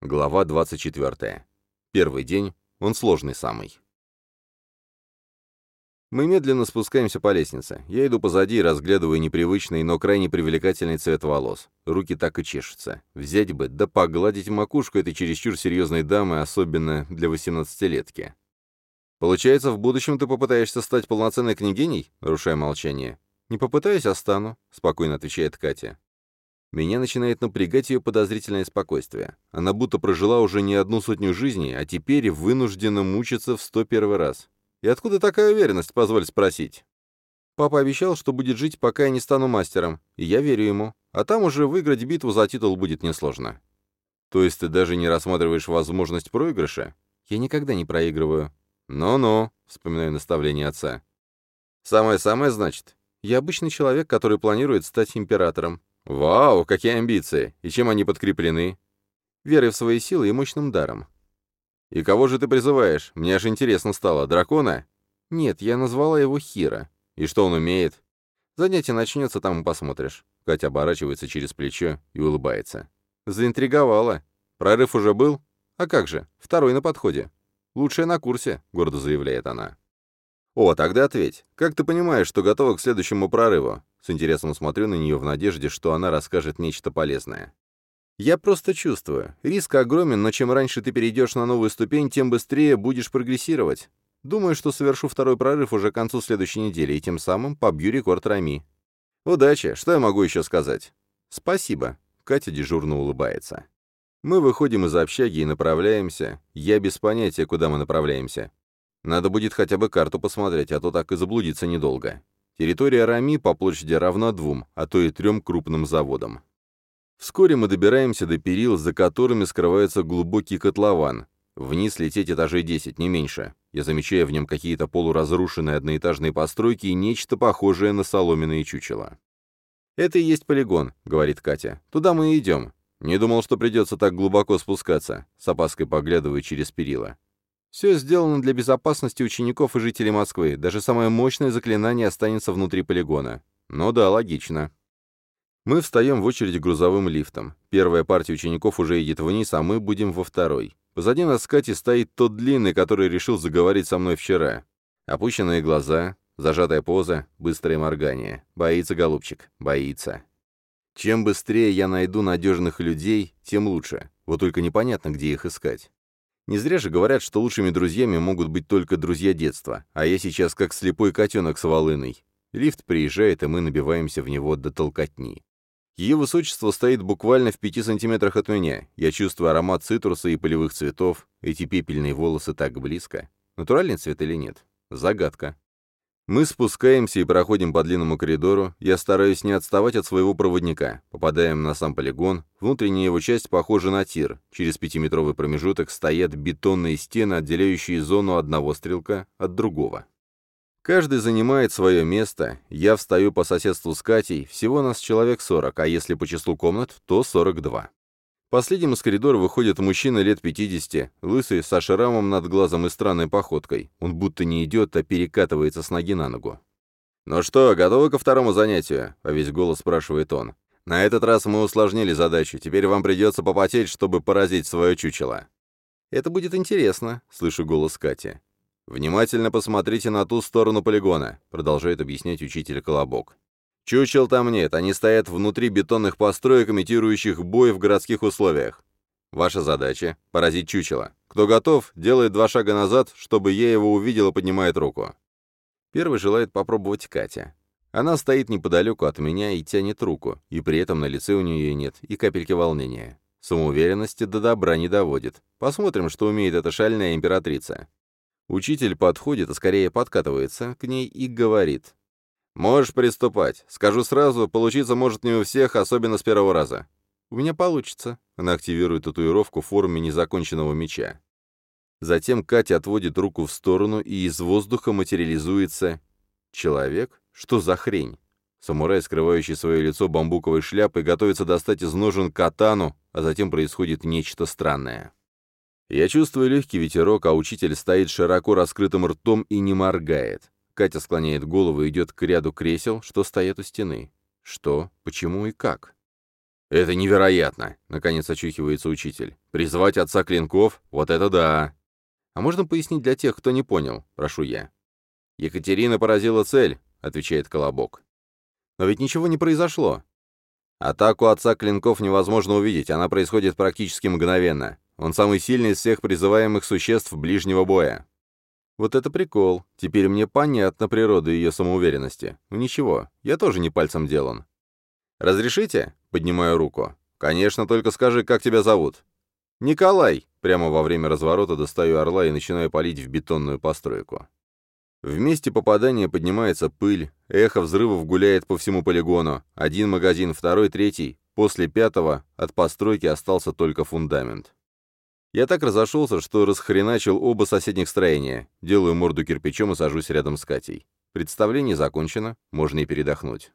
Глава 24. Первый день, он сложный самый. Мы медленно спускаемся по лестнице. Я иду позади и разглядываю непривычный, но крайне привлекательный цвет волос. Руки так и чешутся. Взять бы, да погладить макушку этой чересчур серьезной дамы, особенно для восемнадцатилетки. «Получается, в будущем ты попытаешься стать полноценной княгиней?» Нарушая молчание. «Не попытаюсь, а стану», — спокойно отвечает Катя. Меня начинает напрягать ее подозрительное спокойствие. Она будто прожила уже не одну сотню жизней, а теперь вынуждена мучиться в сто первый раз. И откуда такая уверенность, позволь спросить? Папа обещал, что будет жить, пока я не стану мастером, и я верю ему. А там уже выиграть битву за титул будет несложно. То есть ты даже не рассматриваешь возможность проигрыша? Я никогда не проигрываю. «Ну-ну», — вспоминаю наставление отца. «Самое-самое, значит? Я обычный человек, который планирует стать императором. «Вау, какие амбиции! И чем они подкреплены?» «Верой в свои силы и мощным даром». «И кого же ты призываешь? Мне аж интересно стало. Дракона?» «Нет, я назвала его Хира». «И что он умеет?» «Занятие начнется, там и посмотришь». Катя оборачивается через плечо и улыбается. «Заинтриговала. Прорыв уже был? А как же, второй на подходе. Лучшая на курсе», — гордо заявляет она. «О, тогда ответь. Как ты понимаешь, что готова к следующему прорыву?» С интересом смотрю на нее в надежде, что она расскажет нечто полезное. «Я просто чувствую. Риск огромен, но чем раньше ты перейдешь на новую ступень, тем быстрее будешь прогрессировать. Думаю, что совершу второй прорыв уже к концу следующей недели, и тем самым побью рекорд Рами. Удачи. Что я могу еще сказать?» «Спасибо». Катя дежурно улыбается. Мы выходим из общаги и направляемся. Я без понятия, куда мы направляемся. Надо будет хотя бы карту посмотреть, а то так и заблудиться недолго. Территория Рами по площади равна двум, а то и трем крупным заводам. Вскоре мы добираемся до перил, за которыми скрывается глубокий котлован. Вниз лететь этажей 10, не меньше. Я замечаю в нем какие-то полуразрушенные одноэтажные постройки и нечто похожее на соломенные чучела. «Это и есть полигон», — говорит Катя. «Туда мы и идем. Не думал, что придется так глубоко спускаться», — с опаской поглядываю через перила. Все сделано для безопасности учеников и жителей Москвы. Даже самое мощное заклинание останется внутри полигона. Ну да, логично. Мы встаем в очередь грузовым лифтом. Первая партия учеников уже едет вниз, а мы будем во второй. Позади нас с Катей стоит тот длинный, который решил заговорить со мной вчера. Опущенные глаза, зажатая поза, быстрое моргание. Боится, голубчик, боится. Чем быстрее я найду надежных людей, тем лучше. Вот только непонятно, где их искать. Не зря же говорят, что лучшими друзьями могут быть только друзья детства, а я сейчас как слепой котенок с волыной. Лифт приезжает, и мы набиваемся в него до толкотни. Ее высочество стоит буквально в пяти сантиметрах от меня. Я чувствую аромат цитруса и полевых цветов. Эти пепельные волосы так близко. Натуральный цвет или нет? Загадка. Мы спускаемся и проходим по длинному коридору. Я стараюсь не отставать от своего проводника. Попадаем на сам полигон. Внутренняя его часть похожа на тир. Через пятиметровый промежуток стоят бетонные стены, отделяющие зону одного стрелка от другого. Каждый занимает свое место. Я встаю по соседству с Катей. Всего нас человек 40, а если по числу комнат, то 42. Последним из коридора выходит мужчина лет 50, лысый, со шрамом над глазом и странной походкой. Он будто не идет, а перекатывается с ноги на ногу. «Ну что, готовы ко второму занятию?» — а весь голос спрашивает он. «На этот раз мы усложнили задачу. Теперь вам придется попотеть, чтобы поразить свое чучело». «Это будет интересно», — слышу голос Кати. «Внимательно посмотрите на ту сторону полигона», — продолжает объяснять учитель Колобок. Чучел там нет, они стоят внутри бетонных построек, имитирующих бой в городских условиях. Ваша задача — поразить чучело. Кто готов, делает два шага назад, чтобы я его увидел и поднимает руку. Первый желает попробовать Катя. Она стоит неподалеку от меня и тянет руку, и при этом на лице у нее нет и капельки волнения. Самоуверенности до добра не доводит. Посмотрим, что умеет эта шальная императрица. Учитель подходит, а скорее подкатывается к ней и говорит. «Можешь приступать. Скажу сразу, получиться может не у всех, особенно с первого раза». «У меня получится». Она активирует татуировку в форме незаконченного меча. Затем Катя отводит руку в сторону, и из воздуха материализуется... Человек? Что за хрень? Самурай, скрывающий свое лицо бамбуковой шляпой, готовится достать из ножен катану, а затем происходит нечто странное. Я чувствую легкий ветерок, а учитель стоит широко раскрытым ртом и не моргает. Катя склоняет голову и идет к ряду кресел, что стоят у стены. Что, почему и как? «Это невероятно!» — наконец очухивается учитель. «Призвать отца клинков? Вот это да!» «А можно пояснить для тех, кто не понял?» — прошу я. «Екатерина поразила цель», — отвечает Колобок. «Но ведь ничего не произошло. Атаку отца клинков невозможно увидеть, она происходит практически мгновенно. Он самый сильный из всех призываемых существ ближнего боя. Вот это прикол. Теперь мне понятна природа ее самоуверенности. Ну ничего, я тоже не пальцем делан. «Разрешите?» — поднимаю руку. «Конечно, только скажи, как тебя зовут?» «Николай!» — прямо во время разворота достаю орла и начинаю палить в бетонную постройку. В месте попадания поднимается пыль, эхо взрывов гуляет по всему полигону. Один магазин, второй, третий. После пятого от постройки остался только фундамент. Я так разошелся, что расхреначил оба соседних строения. Делаю морду кирпичом и сажусь рядом с Катей. Представление закончено, можно и передохнуть.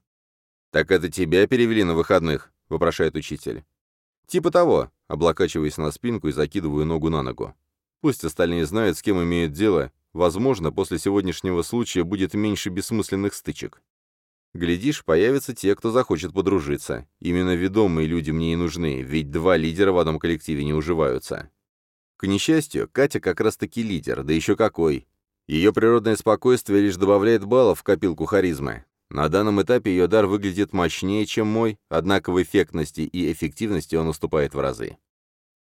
«Так это тебя перевели на выходных?» — вопрошает учитель. «Типа того», — облокачиваясь на спинку и закидываю ногу на ногу. Пусть остальные знают, с кем имеют дело. Возможно, после сегодняшнего случая будет меньше бессмысленных стычек. Глядишь, появятся те, кто захочет подружиться. Именно ведомые люди мне и нужны, ведь два лидера в одном коллективе не уживаются. К несчастью, Катя как раз-таки лидер, да еще какой. Ее природное спокойствие лишь добавляет баллов в копилку харизмы. На данном этапе ее дар выглядит мощнее, чем мой, однако в эффектности и эффективности он уступает в разы.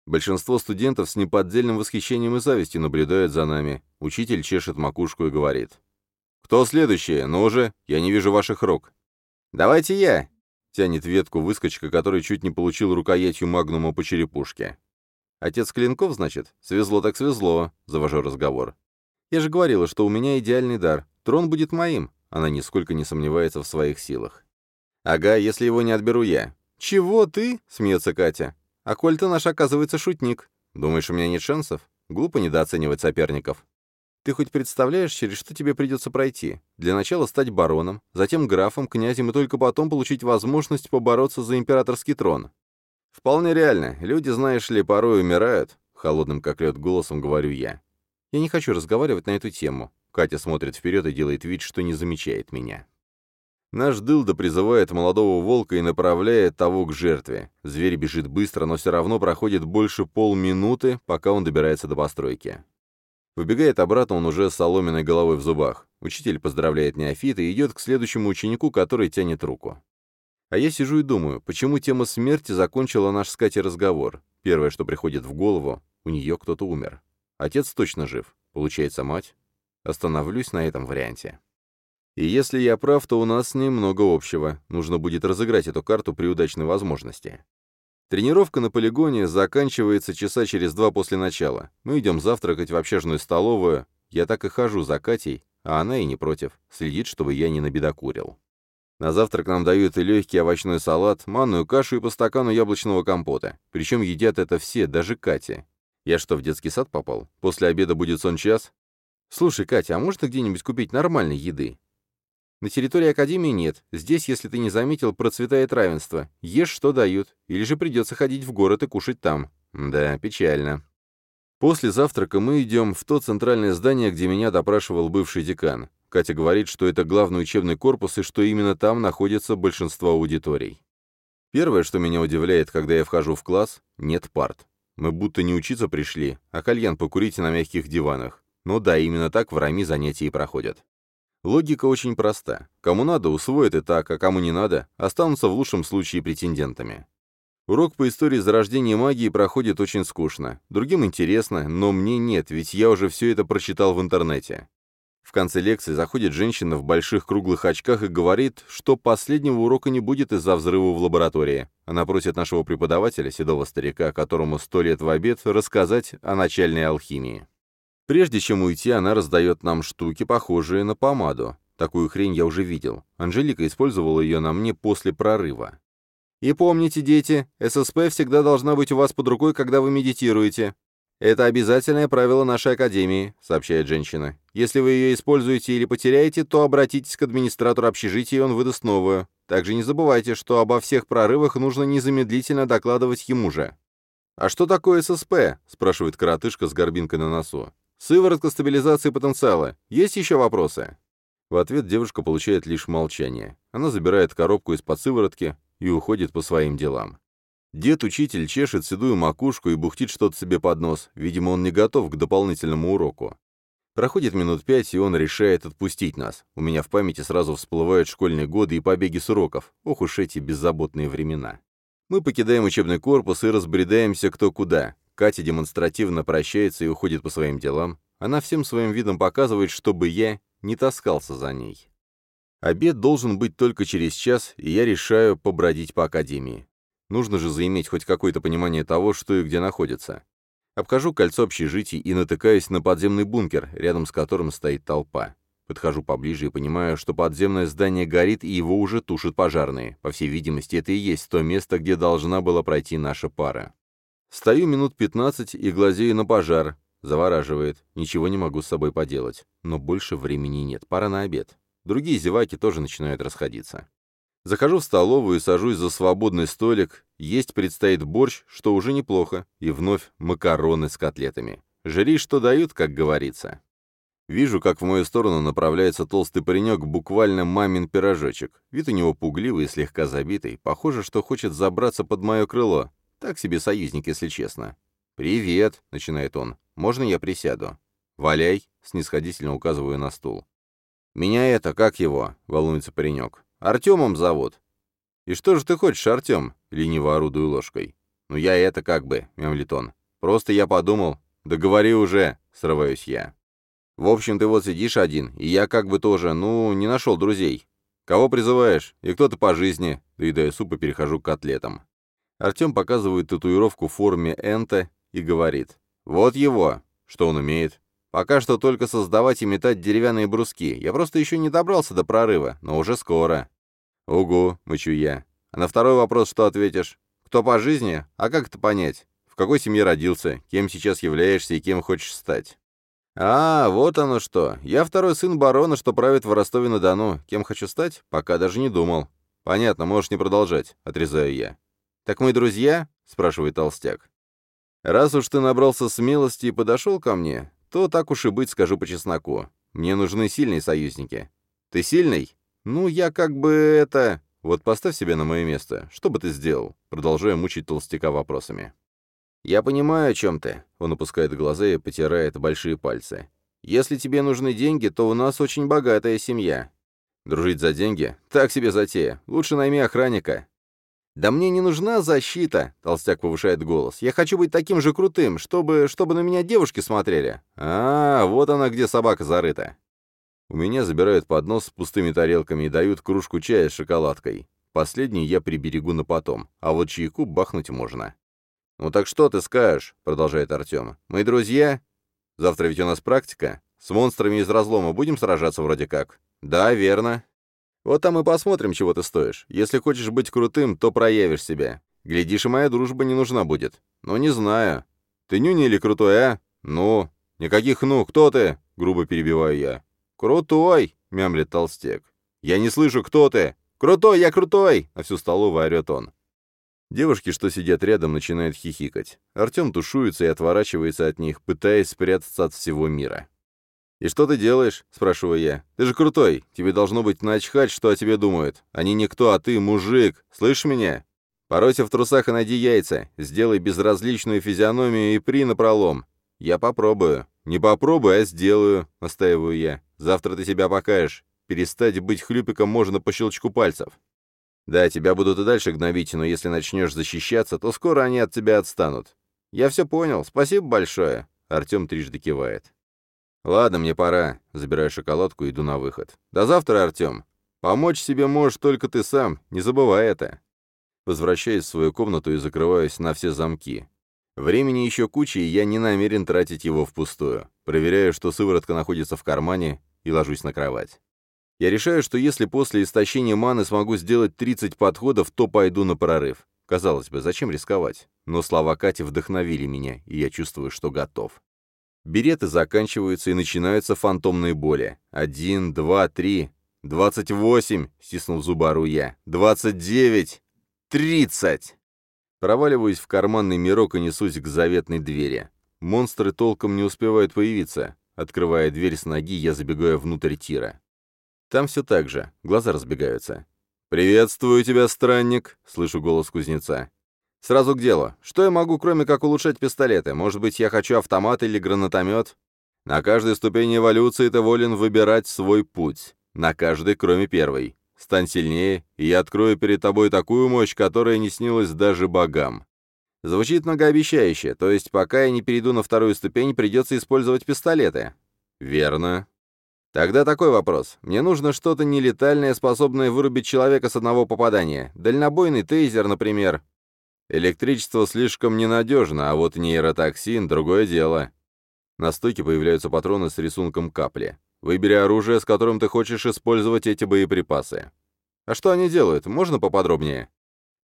Большинство студентов с неподдельным восхищением и завистью наблюдают за нами. Учитель чешет макушку и говорит. «Кто следующий? Ну уже, я не вижу ваших рук». «Давайте я!» — тянет ветку выскочка, который чуть не получил рукоятью магнума по черепушке. «Отец Клинков, значит? Свезло так свезло», — завожу разговор. «Я же говорила, что у меня идеальный дар. Трон будет моим». Она нисколько не сомневается в своих силах. «Ага, если его не отберу я». «Чего ты?» — смеется Катя. «А коль ты наш, оказывается, шутник. Думаешь, у меня нет шансов? Глупо недооценивать соперников. Ты хоть представляешь, через что тебе придется пройти? Для начала стать бароном, затем графом, князем и только потом получить возможность побороться за императорский трон. «Вполне реально. Люди, знаешь ли, порой умирают», — холодным как лед голосом говорю я. Я не хочу разговаривать на эту тему. Катя смотрит вперед и делает вид, что не замечает меня. Наш дылда призывает молодого волка и направляет того к жертве. Зверь бежит быстро, но все равно проходит больше полминуты, пока он добирается до постройки. Выбегает обратно он уже с соломенной головой в зубах. Учитель поздравляет неофита и идет к следующему ученику, который тянет руку. А я сижу и думаю, почему тема смерти закончила наш с Катей разговор. Первое, что приходит в голову, у нее кто-то умер. Отец точно жив. Получается, мать. Остановлюсь на этом варианте. И если я прав, то у нас немного общего. Нужно будет разыграть эту карту при удачной возможности. Тренировка на полигоне заканчивается часа через два после начала. Мы идем завтракать в общажную столовую. Я так и хожу за Катей, а она и не против. Следит, чтобы я не набедокурил. На завтрак нам дают и легкий овощной салат, манную кашу и по стакану яблочного компота. Причем едят это все, даже Катя. Я что, в детский сад попал? После обеда будет сон час? Слушай, Катя, а можно где-нибудь купить нормальной еды? На территории Академии нет. Здесь, если ты не заметил, процветает равенство. Ешь, что дают. Или же придется ходить в город и кушать там. Да, печально. После завтрака мы идем в то центральное здание, где меня допрашивал бывший декан. Катя говорит, что это главный учебный корпус и что именно там находится большинство аудиторий. Первое, что меня удивляет, когда я вхожу в класс, нет парт. Мы будто не учиться пришли, а кальян покурить на мягких диванах. Ну да, именно так в РАМИ занятия и проходят. Логика очень проста. Кому надо, усвоят и так, а кому не надо, останутся в лучшем случае претендентами. Урок по истории зарождения магии проходит очень скучно. Другим интересно, но мне нет, ведь я уже все это прочитал в интернете. В конце лекции заходит женщина в больших круглых очках и говорит, что последнего урока не будет из-за взрыва в лаборатории. Она просит нашего преподавателя, седого старика, которому сто лет в обед, рассказать о начальной алхимии. Прежде чем уйти, она раздает нам штуки, похожие на помаду. Такую хрень я уже видел. Анжелика использовала ее на мне после прорыва. И помните, дети, ССП всегда должна быть у вас под рукой, когда вы медитируете. «Это обязательное правило нашей академии», — сообщает женщина. «Если вы ее используете или потеряете, то обратитесь к администратору общежития, и он выдаст новую. Также не забывайте, что обо всех прорывах нужно незамедлительно докладывать ему же». «А что такое ССП?» — спрашивает коротышка с горбинкой на носу. «Сыворотка стабилизации потенциала. Есть еще вопросы?» В ответ девушка получает лишь молчание. Она забирает коробку из-под сыворотки и уходит по своим делам. Дед-учитель чешет седую макушку и бухтит что-то себе под нос. Видимо, он не готов к дополнительному уроку. Проходит минут пять, и он решает отпустить нас. У меня в памяти сразу всплывают школьные годы и побеги с уроков. Ох уж эти беззаботные времена. Мы покидаем учебный корпус и разбредаемся кто куда. Катя демонстративно прощается и уходит по своим делам. Она всем своим видом показывает, чтобы я не таскался за ней. Обед должен быть только через час, и я решаю побродить по академии. Нужно же заиметь хоть какое-то понимание того, что и где находится. Обхожу кольцо общежитий и натыкаюсь на подземный бункер, рядом с которым стоит толпа. Подхожу поближе и понимаю, что подземное здание горит, и его уже тушат пожарные. По всей видимости, это и есть то место, где должна была пройти наша пара. Стою минут 15 и глазею на пожар. Завораживает. Ничего не могу с собой поделать. Но больше времени нет. Пора на обед. Другие зеваки тоже начинают расходиться. Захожу в столовую и сажусь за свободный столик. Есть предстоит борщ, что уже неплохо, и вновь макароны с котлетами. Жри, что дают, как говорится. Вижу, как в мою сторону направляется толстый паренек, буквально мамин пирожочек. Вид у него пугливый и слегка забитый. Похоже, что хочет забраться под мое крыло. Так себе союзник, если честно. «Привет», — начинает он. «Можно я присяду?» «Валяй», — снисходительно указываю на стул. «Меня это, как его?» — волнуется паренек. Артемом зовут». «И что же ты хочешь, Артем?» — лениво орудую ложкой. «Ну я это как бы», — мямлит он. «Просто я подумал». «Да говори уже», — срываюсь я. «В общем, ты вот сидишь один, и я как бы тоже, ну, не нашел друзей. Кого призываешь? И кто ты по жизни?» Доедаю суп и перехожу к котлетам. Артем показывает татуировку в форме энта и говорит. «Вот его!» Что он умеет? Пока что только создавать и метать деревянные бруски. Я просто еще не добрался до прорыва, но уже скоро. «Угу», — мычу я. «А на второй вопрос что ответишь? Кто по жизни? А как это понять? В какой семье родился? Кем сейчас являешься и кем хочешь стать?» «А, вот оно что. Я второй сын барона, что правит в Ростове-на-Дону. Кем хочу стать? Пока даже не думал». «Понятно, можешь не продолжать», — отрезаю я. «Так мы друзья?» — спрашивает толстяк. «Раз уж ты набрался смелости и подошел ко мне, то так уж и быть скажу по чесноку. Мне нужны сильные союзники. Ты сильный? Ну, я как бы это... Вот поставь себя на мое место. Что бы ты сделал? Продолжая мучить толстяка вопросами. «Я понимаю, о чем ты», — он опускает глаза и потирает большие пальцы. «Если тебе нужны деньги, то у нас очень богатая семья». «Дружить за деньги? Так себе затея. Лучше найми охранника. «Да мне не нужна защита», — толстяк повышает голос. «Я хочу быть таким же крутым, чтобы, чтобы на меня девушки смотрели». «А, вот она где собака зарыта». У меня забирают поднос с пустыми тарелками и дают кружку чая с шоколадкой. Последний я приберегу на потом, а вот чайку бахнуть можно. «Ну так что ты скажешь?» — продолжает Артем. «Мы друзья? Завтра ведь у нас практика. С монстрами из разлома будем сражаться вроде как?» «Да, верно. Вот там и посмотрим, чего ты стоишь. Если хочешь быть крутым, то проявишь себя. Глядишь, и моя дружба не нужна будет. Но не знаю. Ты нюни или крутой, а? Ну? Никаких «ну». Кто ты?» — грубо перебиваю я. «Крутой!» — мямлет толстяк. «Я не слышу, кто ты!» «Крутой, я крутой!» — на всю столовую орёт он. Девушки, что сидят рядом, начинают хихикать. Артем тушуется и отворачивается от них, пытаясь спрятаться от всего мира. «И что ты делаешь?» — спрашиваю я. «Ты же крутой. Тебе должно быть начхать, что о тебе думают. Они никто, а ты мужик. Слышишь меня? Поройся в трусах и найди яйца. Сделай безразличную физиономию и при напролом. Я попробую. Не попробую, а сделаю», — настаиваю я. «Завтра ты себя покажешь. Перестать быть хлюпиком можно по щелчку пальцев». «Да, тебя будут и дальше гнобить, но если начнешь защищаться, то скоро они от тебя отстанут». «Я все понял. Спасибо большое», — Артем трижды кивает. «Ладно, мне пора». Забираю шоколадку и иду на выход. «До завтра, Артем. Помочь себе можешь только ты сам, не забывай это». Возвращаюсь в свою комнату и закрываюсь на все замки. Времени еще куча, и я не намерен тратить его впустую. Проверяю, что сыворотка находится в кармане, и ложусь на кровать. Я решаю, что если после истощения маны смогу сделать 30 подходов, то пойду на прорыв. Казалось бы, зачем рисковать? Но слова Кати вдохновили меня, и я чувствую, что готов. Береты заканчиваются и начинаются фантомные боли. Один, два, три. «Двадцать восемь!» — стиснул зубы ору я. «Двадцать девять! Тридцать!» Проваливаюсь в карманный мирок и несусь к заветной двери. Монстры толком не успевают появиться. Открывая дверь с ноги, я забегаю внутрь тира. Там все так же, глаза разбегаются. «Приветствую тебя, странник!» — слышу голос кузнеца. Сразу к делу. Что я могу, кроме как улучшать пистолеты? Может быть, я хочу автомат или гранатомет? На каждой ступени эволюции ты волен выбирать свой путь. На каждой, кроме первой. Стань сильнее, и я открою перед тобой такую мощь, которая не снилась даже богам. Звучит многообещающе, то есть пока я не перейду на вторую ступень, придется использовать пистолеты. Верно. Тогда такой вопрос. Мне нужно что-то нелетальное, способное вырубить человека с одного попадания. Дальнобойный тейзер, например. Электричество слишком ненадежно, а вот нейротоксин — другое дело. На стойке появляются патроны с рисунком капли. Выбери оружие, с которым ты хочешь использовать эти боеприпасы. А что они делают? Можно поподробнее?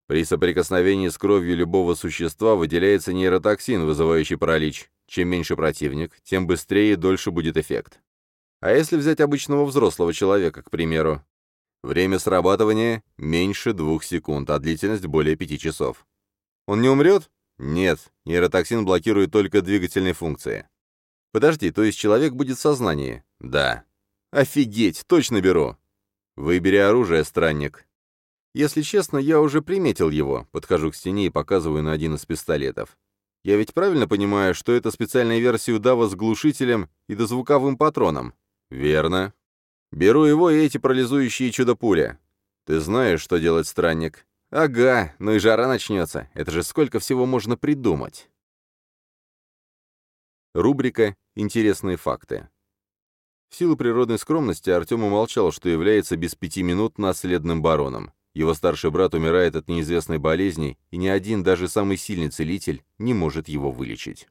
При соприкосновении с кровью любого существа выделяется нейротоксин, вызывающий паралич. Чем меньше противник, тем быстрее и дольше будет эффект. А если взять обычного взрослого человека, к примеру? Время срабатывания меньше двух секунд, а длительность более пяти часов. Он не умрет? Нет, нейротоксин блокирует только двигательные функции. Подожди, то есть человек будет в сознании? Да. Офигеть, точно беру. Выбери оружие, странник. Если честно, я уже приметил его. Подхожу к стене и показываю на один из пистолетов. Я ведь правильно понимаю, что это специальная версия удава с глушителем и дозвуковым патроном? Верно. Беру его и эти парализующие чудо-пули. Ты знаешь, что делать, странник? Ага, ну и жара начнется. Это же сколько всего можно придумать. Рубрика «Интересные факты». В силу природной скромности Артем умолчал, что является без пяти минут наследным бароном. Его старший брат умирает от неизвестной болезни, и ни один, даже самый сильный целитель, не может его вылечить.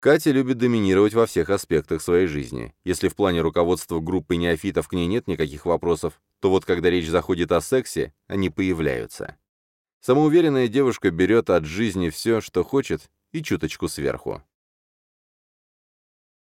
Катя любит доминировать во всех аспектах своей жизни. Если в плане руководства группы неофитов к ней нет никаких вопросов, то вот когда речь заходит о сексе, они появляются. Самоуверенная девушка берет от жизни все, что хочет, и чуточку сверху.